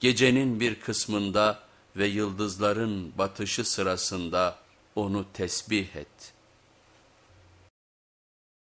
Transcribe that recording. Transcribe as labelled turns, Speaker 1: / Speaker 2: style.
Speaker 1: Gecenin bir kısmında ve yıldızların batışı sırasında onu tesbih et.''